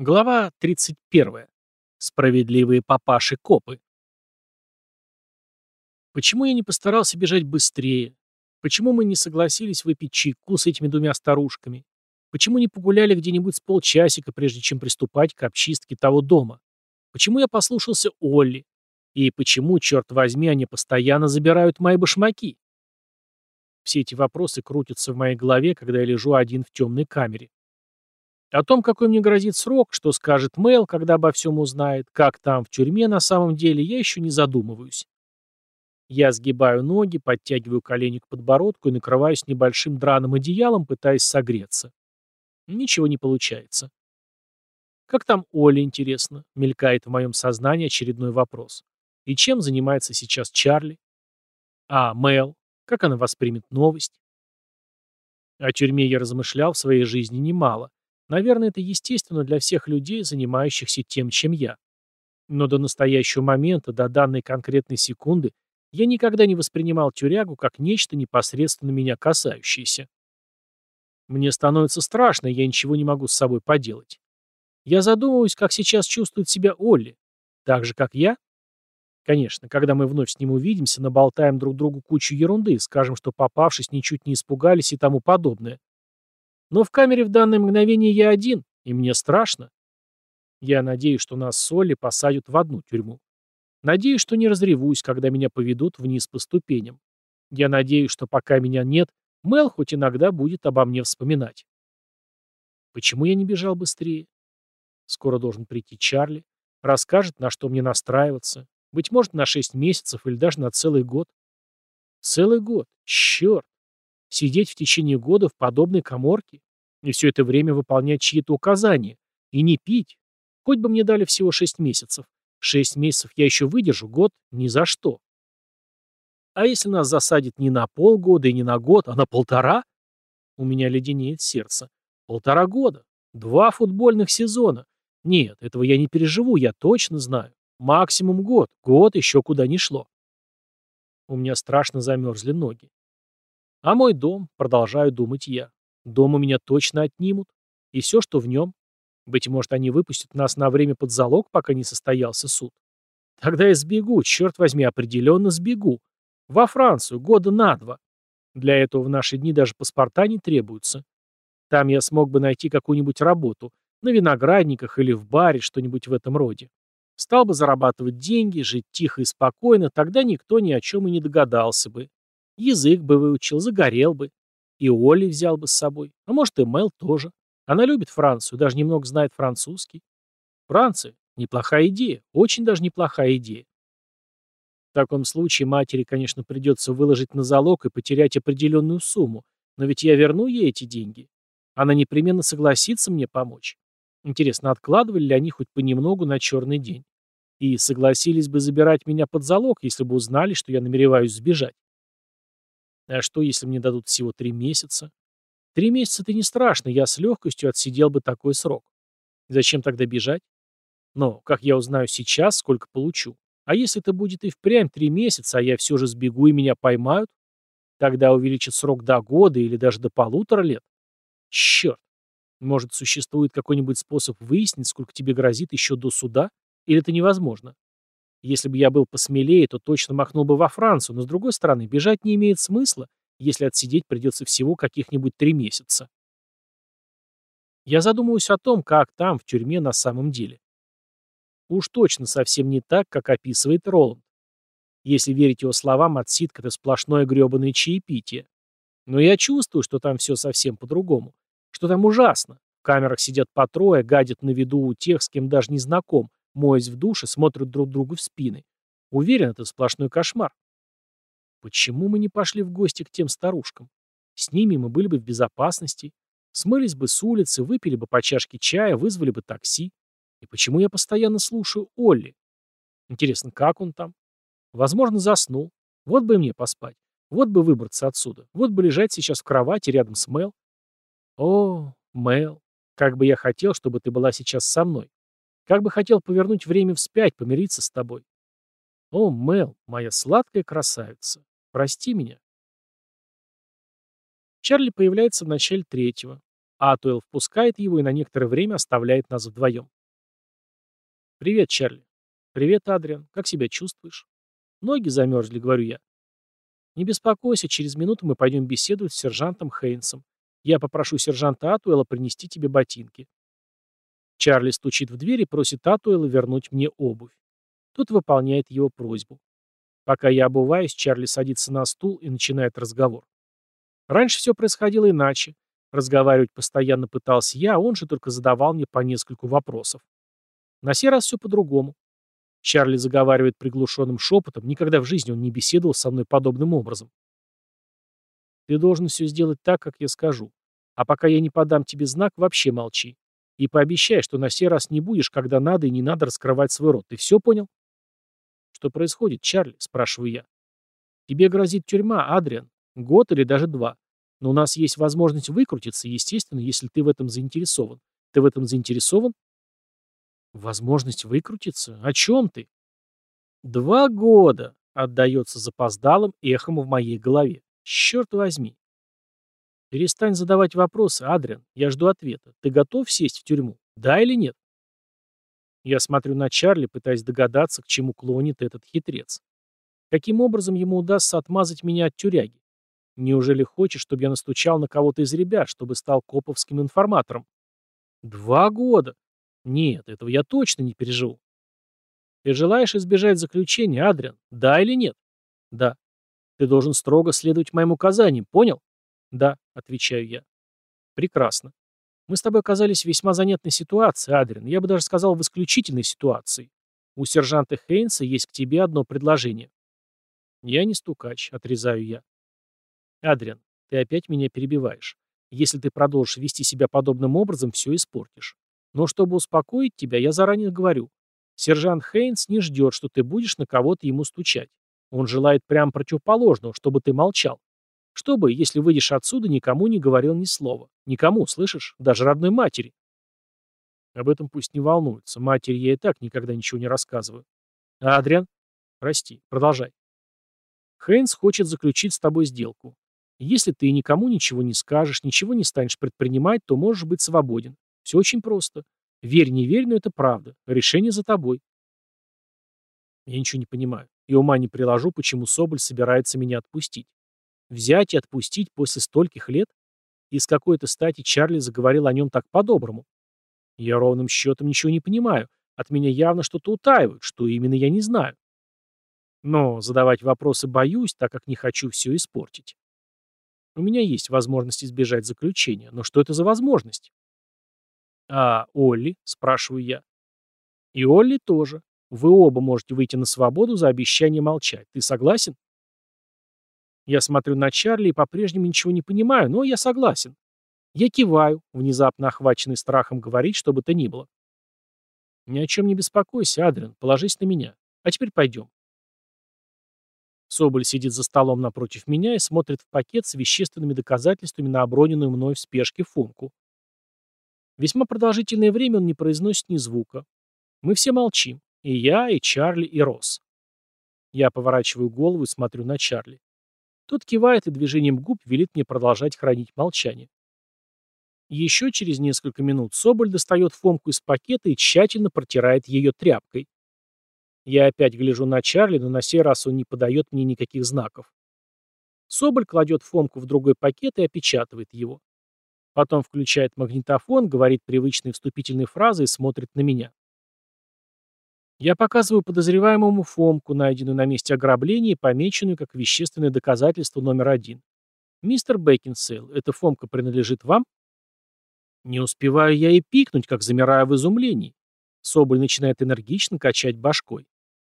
Глава 31. Справедливые папаши-копы. Почему я не постарался бежать быстрее? Почему мы не согласились выпить чайку с этими двумя старушками? Почему не погуляли где-нибудь с полчасика, прежде чем приступать к обчистке того дома? Почему я послушался Олли? И почему, черт возьми, они постоянно забирают мои башмаки? Все эти вопросы крутятся в моей голове, когда я лежу один в темной камере. О том, какой мне грозит срок, что скажет Мэл, когда обо всем узнает, как там в тюрьме на самом деле, я еще не задумываюсь. Я сгибаю ноги, подтягиваю колени к подбородку и накрываюсь небольшим драным одеялом, пытаясь согреться. Ничего не получается. Как там Оля, интересно? Мелькает в моем сознании очередной вопрос. И чем занимается сейчас Чарли? А Мэл? Как она воспримет новость? О тюрьме я размышлял в своей жизни немало. Наверное, это естественно для всех людей, занимающихся тем, чем я. Но до настоящего момента, до данной конкретной секунды, я никогда не воспринимал тюрягу как нечто непосредственно меня касающееся. Мне становится страшно, я ничего не могу с собой поделать. Я задумываюсь, как сейчас чувствует себя Олли. Так же, как я? Конечно, когда мы вновь с ним увидимся, наболтаем друг другу кучу ерунды, скажем, что попавшись, ничуть не испугались и тому подобное. Но в камере в данное мгновение я один, и мне страшно. Я надеюсь, что нас с Олли посадят в одну тюрьму. Надеюсь, что не разревусь, когда меня поведут вниз по ступеням. Я надеюсь, что пока меня нет, Мел хоть иногда будет обо мне вспоминать. Почему я не бежал быстрее? Скоро должен прийти Чарли. Расскажет, на что мне настраиваться. Быть может, на шесть месяцев или даже на целый год. Целый год. Черт. Сидеть в течение года в подобной коморке и все это время выполнять чьи-то указания. И не пить. Хоть бы мне дали всего шесть месяцев. Шесть месяцев я еще выдержу, год ни за что. А если нас засадят не на полгода и не на год, а на полтора? У меня леденеет сердце. Полтора года. Два футбольных сезона. Нет, этого я не переживу, я точно знаю. Максимум год. Год еще куда ни шло. У меня страшно замерзли ноги. А мой дом, продолжаю думать я. Дом у меня точно отнимут. И все, что в нем. Быть может, они выпустят нас на время под залог, пока не состоялся суд. Тогда я сбегу, черт возьми, определенно сбегу. Во Францию, года на два. Для этого в наши дни даже паспорта не требуются. Там я смог бы найти какую-нибудь работу. На виноградниках или в баре, что-нибудь в этом роде. Стал бы зарабатывать деньги, жить тихо и спокойно, тогда никто ни о чем и не догадался бы. Язык бы выучил, загорел бы. И Олли взял бы с собой. А может, и Мел тоже. Она любит Францию, даже немного знает французский. Франция – неплохая идея, очень даже неплохая идея. В таком случае матери, конечно, придется выложить на залог и потерять определенную сумму, но ведь я верну ей эти деньги. Она непременно согласится мне помочь. Интересно, откладывали ли они хоть понемногу на черный день? И согласились бы забирать меня под залог, если бы узнали, что я намереваюсь сбежать. А что, если мне дадут всего три месяца? Три месяца это не страшно, я с легкостью отсидел бы такой срок. Зачем тогда бежать? Но, как я узнаю сейчас, сколько получу? А если это будет и впрямь три месяца, а я все же сбегу и меня поймают? Тогда увеличат срок до года или даже до полутора лет. Черт. Может, существует какой-нибудь способ выяснить, сколько тебе грозит еще до суда? Или это невозможно? Если бы я был посмелее, то точно махнул бы во Францию, но с другой стороны, бежать не имеет смысла, если отсидеть придется всего каких-нибудь три месяца. Я задумываюсь о том, как там, в тюрьме, на самом деле. Уж точно совсем не так, как описывает Роланд. Если верить его словам, отсидка — это сплошное гребаное чаепитие. Но я чувствую, что там все совсем по-другому. Что там ужасно. В камерах сидят по трое, гадят на виду у тех, с кем даже не знаком, моясь в душе, смотрят друг другу в спины. Уверен, это сплошной кошмар. Почему мы не пошли в гости к тем старушкам? С ними мы были бы в безопасности, смылись бы с улицы, выпили бы по чашке чая, вызвали бы такси. И почему я постоянно слушаю Олли? Интересно, как он там? Возможно, заснул. Вот бы мне поспать. Вот бы выбраться отсюда. Вот бы лежать сейчас в кровати рядом с Мел. О, Мел, как бы я хотел, чтобы ты была сейчас со мной. Как бы хотел повернуть время вспять, помириться с тобой. О, Мел, моя сладкая красавица, прости меня. Чарли появляется в начале третьего. Атуэлл впускает его и на некоторое время оставляет нас вдвоем. «Привет, Чарли». «Привет, Адриан. Как себя чувствуешь?» «Ноги замерзли», — говорю я. «Не беспокойся, через минуту мы пойдем беседовать с сержантом Хейнсом. Я попрошу сержанта Атуэлла принести тебе ботинки». Чарли стучит в дверь и просит Атуэлла вернуть мне обувь. Тот выполняет его просьбу. Пока я обуваюсь, Чарли садится на стул и начинает разговор. Раньше все происходило иначе. Разговаривать постоянно пытался я, а он же только задавал мне по нескольку вопросов. На сей раз все по-другому. Чарли заговаривает приглушенным шепотом, никогда в жизни он не беседовал со мной подобным образом. Ты должен все сделать так, как я скажу. А пока я не подам тебе знак, вообще молчи. И пообещай, что на сей раз не будешь, когда надо и не надо раскрывать свой рот. Ты все понял? Что происходит, Чарли? Спрашиваю я. Тебе грозит тюрьма, Адриан. Год или даже два. Но у нас есть возможность выкрутиться, естественно, если ты в этом заинтересован. Ты в этом заинтересован? Возможность выкрутиться? О чем ты? Два года, отдается запоздалым эхом в моей голове. Черт возьми. Перестань задавать вопросы, Адриан. Я жду ответа. Ты готов сесть в тюрьму? Да или нет? Я смотрю на Чарли, пытаясь догадаться, к чему клонит этот хитрец. Каким образом ему удастся отмазать меня от тюряги? Неужели хочет, чтобы я настучал на кого-то из ребят, чтобы стал коповским информатором? Два года. Нет, этого я точно не переживу. Ты желаешь избежать заключения, Адриан? Да или нет? Да. Ты должен строго следовать моим указаниям, понял? Да, отвечаю я. Прекрасно. Мы с тобой оказались в весьма занятной ситуации, Адриан. Я бы даже сказал, в исключительной ситуации. У сержанта Хейнса есть к тебе одно предложение. Я не стукач, отрезаю я. Адриан, ты опять меня перебиваешь. Если ты продолжишь вести себя подобным образом, все испортишь. Но чтобы успокоить тебя, я заранее говорю. Сержант Хейнс не ждет, что ты будешь на кого-то ему стучать. Он желает прямо противоположного, чтобы ты молчал. Чтобы, если выйдешь отсюда, никому не говорил ни слова. Никому, слышишь? Даже родной матери. Об этом пусть не волнуется. Матери я и так никогда ничего не рассказываю. А Адриан? Прости, продолжай. Хейнс хочет заключить с тобой сделку. Если ты никому ничего не скажешь, ничего не станешь предпринимать, то можешь быть свободен. Все очень просто. Верь, не верь, но это правда. Решение за тобой. Я ничего не понимаю. И ума не приложу, почему Соболь собирается меня отпустить. Взять и отпустить после стольких лет? И с какой-то стати Чарли заговорил о нем так по-доброму. Я ровным счетом ничего не понимаю. От меня явно что-то утаивают, что именно я не знаю. Но задавать вопросы боюсь, так как не хочу все испортить. У меня есть возможность избежать заключения, но что это за возможность? «А Олли?» – спрашиваю я. «И Олли тоже. Вы оба можете выйти на свободу за обещание молчать. Ты согласен?» Я смотрю на Чарли и по-прежнему ничего не понимаю, но я согласен. Я киваю, внезапно охваченный страхом говорить, что бы то ни было. «Ни о чем не беспокойся, Адриан, положись на меня. А теперь пойдем». Соболь сидит за столом напротив меня и смотрит в пакет с вещественными доказательствами на оброненную мной в спешке функу. Весьма продолжительное время он не произносит ни звука. Мы все молчим. И я, и Чарли, и Росс. Я поворачиваю голову и смотрю на Чарли. Тот кивает и движением губ велит мне продолжать хранить молчание. Еще через несколько минут Соболь достает Фомку из пакета и тщательно протирает ее тряпкой. Я опять гляжу на Чарли, но на сей раз он не подает мне никаких знаков. Соболь кладет Фомку в другой пакет и опечатывает его. Потом включает магнитофон, говорит привычные вступительные фразы и смотрит на меня. Я показываю подозреваемому Фомку, найденную на месте ограбления и помеченную как вещественное доказательство номер один. «Мистер Бэкинсейл, эта Фомка принадлежит вам?» Не успеваю я и пикнуть, как замираю в изумлении. Соболь начинает энергично качать башкой.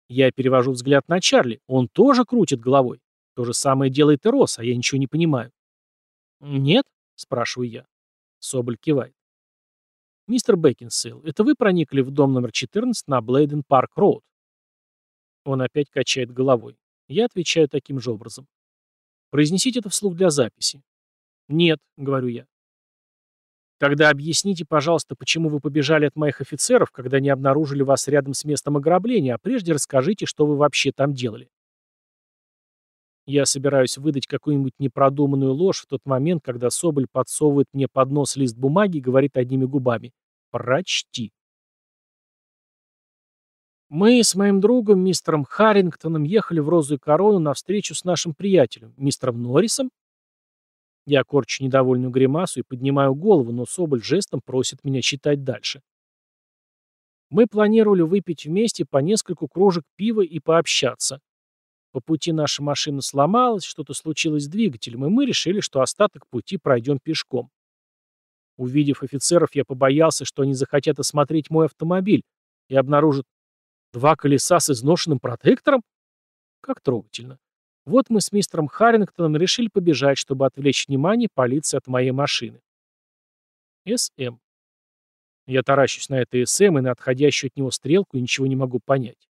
Я перевожу взгляд на Чарли. Он тоже крутит головой. То же самое делает и Росс, а я ничего не понимаю. «Нет?» – спрашиваю я. Соболь кивает. «Мистер Бэкинсейл, это вы проникли в дом номер 14 на Блейден Парк Роуд?» Он опять качает головой. Я отвечаю таким же образом. «Произнесите это вслух для записи». «Нет», — говорю я. «Тогда объясните, пожалуйста, почему вы побежали от моих офицеров, когда они обнаружили вас рядом с местом ограбления, а прежде расскажите, что вы вообще там делали». Я собираюсь выдать какую-нибудь непродуманную ложь в тот момент, когда Соболь подсовывает мне под нос лист бумаги и говорит одними губами «Прочти». Мы с моим другом, мистером Харрингтоном, ехали в Розу и Корону на встречу с нашим приятелем, мистером Норрисом. Я корчу недовольную гримасу и поднимаю голову, но Соболь жестом просит меня читать дальше. Мы планировали выпить вместе по нескольку кружек пива и пообщаться. По пути наша машина сломалась, что-то случилось с двигателем, и мы решили, что остаток пути пройдем пешком. Увидев офицеров, я побоялся, что они захотят осмотреть мой автомобиль и обнаружат Два колеса с изношенным протектором? Как трогательно. Вот мы с мистером Харрингтоном решили побежать, чтобы отвлечь внимание полиции от моей машины. СМ. Я таращусь на это СМ и на отходящую от него стрелку и ничего не могу понять.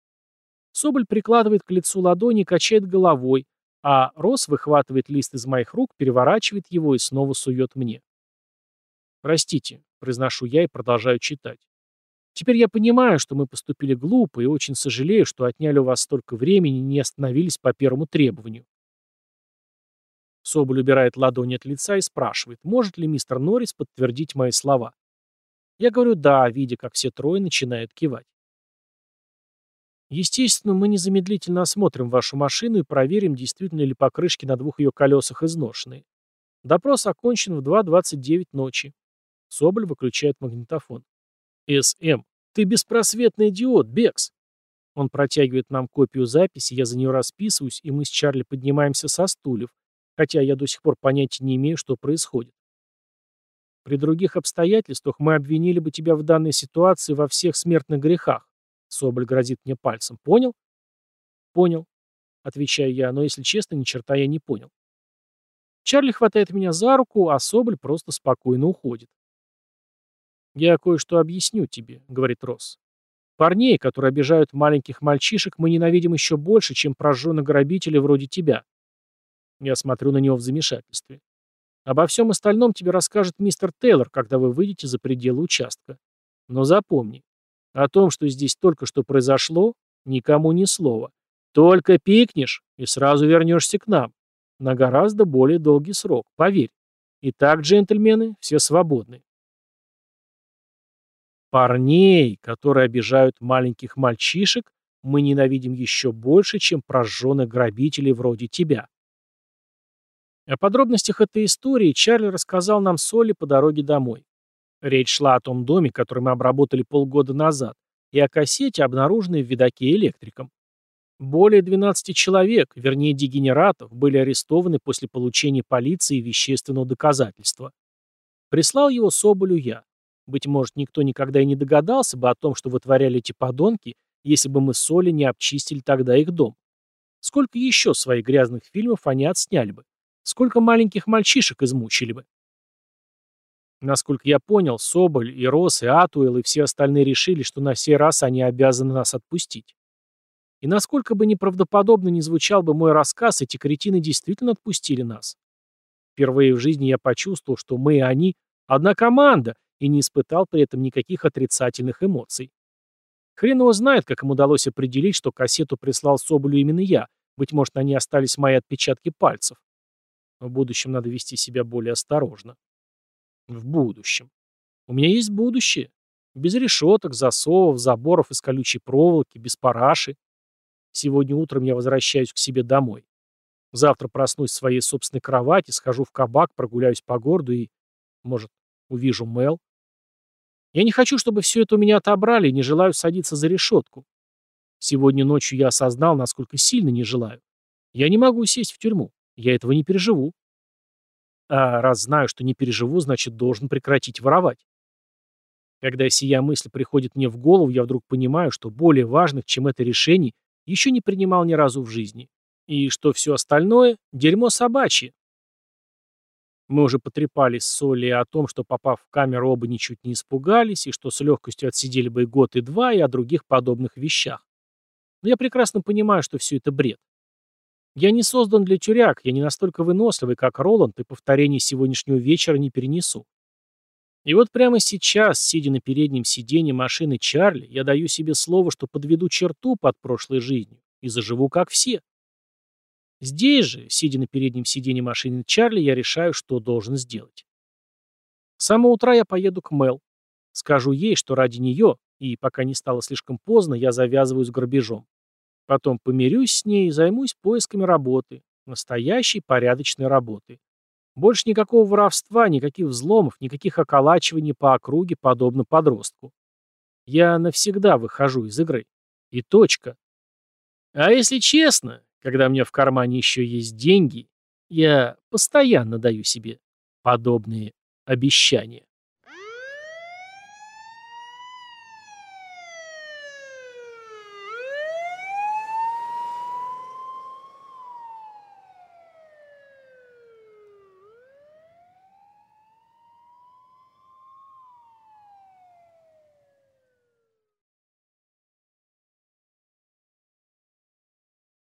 Соболь прикладывает к лицу ладони и качает головой, а Рос выхватывает лист из моих рук, переворачивает его и снова сует мне. «Простите», — произношу я и продолжаю читать. Теперь я понимаю, что мы поступили глупо и очень сожалею, что отняли у вас столько времени и не остановились по первому требованию. Соболь убирает ладони от лица и спрашивает, может ли мистер Норрис подтвердить мои слова. Я говорю «да», видя, как все трое начинают кивать. Естественно, мы незамедлительно осмотрим вашу машину и проверим, действительно ли покрышки на двух ее колесах изношенные. Допрос окончен в 2.29 ночи. Соболь выключает магнитофон. «СМ, ты беспросветный идиот, Бекс!» Он протягивает нам копию записи, я за нее расписываюсь, и мы с Чарли поднимаемся со стульев, хотя я до сих пор понятия не имею, что происходит. При других обстоятельствах мы обвинили бы тебя в данной ситуации во всех смертных грехах. Соболь грозит мне пальцем. Понял? Понял. Отвечаю я, но если честно, ни черта я не понял. Чарли хватает меня за руку, а Соболь просто спокойно уходит. «Я кое-что объясню тебе», — говорит Росс. «Парней, которые обижают маленьких мальчишек, мы ненавидим еще больше, чем прожженных грабителей вроде тебя». Я смотрю на него в замешательстве. «Обо всем остальном тебе расскажет мистер Тейлор, когда вы выйдете за пределы участка. Но запомни, о том, что здесь только что произошло, никому ни слова. Только пикнешь и сразу вернешься к нам. На гораздо более долгий срок, поверь. Итак, джентльмены, все свободны. Парней, которые обижают маленьких мальчишек, мы ненавидим еще больше, чем прожженных грабителей вроде тебя. О подробностях этой истории Чарли рассказал нам Соли по дороге домой. Речь шла о том доме, который мы обработали полгода назад, и о кассете, обнаруженной в видаке электриком. Более 12 человек, вернее дегенератов, были арестованы после получения полиции вещественного доказательства. Прислал его Соболю я. Быть может, никто никогда и не догадался бы о том, что вытворяли эти подонки, если бы мы с Олей не обчистили тогда их дом. Сколько еще своих грязных фильмов они отсняли бы? Сколько маленьких мальчишек измучили бы? Насколько я понял, Соболь, и Рос, и Атуэл, и все остальные решили, что на сей раз они обязаны нас отпустить. И насколько бы неправдоподобно ни звучал бы мой рассказ, эти кретины действительно отпустили нас. Впервые в жизни я почувствовал, что мы и они – одна команда, и не испытал при этом никаких отрицательных эмоций. Хрен его знает, как им удалось определить, что кассету прислал Соболю именно я. Быть может, на ней остались мои отпечатки пальцев. в будущем надо вести себя более осторожно. В будущем. У меня есть будущее. Без решеток, засовов, заборов из колючей проволоки, без параши. Сегодня утром я возвращаюсь к себе домой. Завтра проснусь в своей собственной кровати, схожу в кабак, прогуляюсь по городу и, может, увижу Мел. Я не хочу, чтобы все это у меня отобрали и не желаю садиться за решетку. Сегодня ночью я осознал, насколько сильно не желаю. Я не могу сесть в тюрьму. Я этого не переживу. А раз знаю, что не переживу, значит, должен прекратить воровать. Когда сия мысль приходит мне в голову, я вдруг понимаю, что более важных, чем это решение, еще не принимал ни разу в жизни. И что все остальное – дерьмо собачье. Мы уже потрепались с Солли о том, что, попав в камеру, оба ничуть не испугались, и что с легкостью отсидели бы и год, и два, и о других подобных вещах. Но я прекрасно понимаю, что все это бред. Я не создан для тюряк, я не настолько выносливый, как Роланд, и повторение сегодняшнего вечера не перенесу. И вот прямо сейчас, сидя на переднем сиденье машины Чарли, я даю себе слово, что подведу черту под прошлой жизнью и заживу как все. Здесь же, сидя на переднем сиденье машины Чарли, я решаю, что должен сделать. С самого утра я поеду к Мел. Скажу ей, что ради нее, и пока не стало слишком поздно, я завязываю с грабежом. Потом помирюсь с ней и займусь поисками работы. Настоящей порядочной работы. Больше никакого воровства, никаких взломов, никаких околачиваний по округе, подобно подростку. Я навсегда выхожу из игры. И точка. А если честно, когда у меня в кармане еще есть деньги, я постоянно даю себе подобные обещания.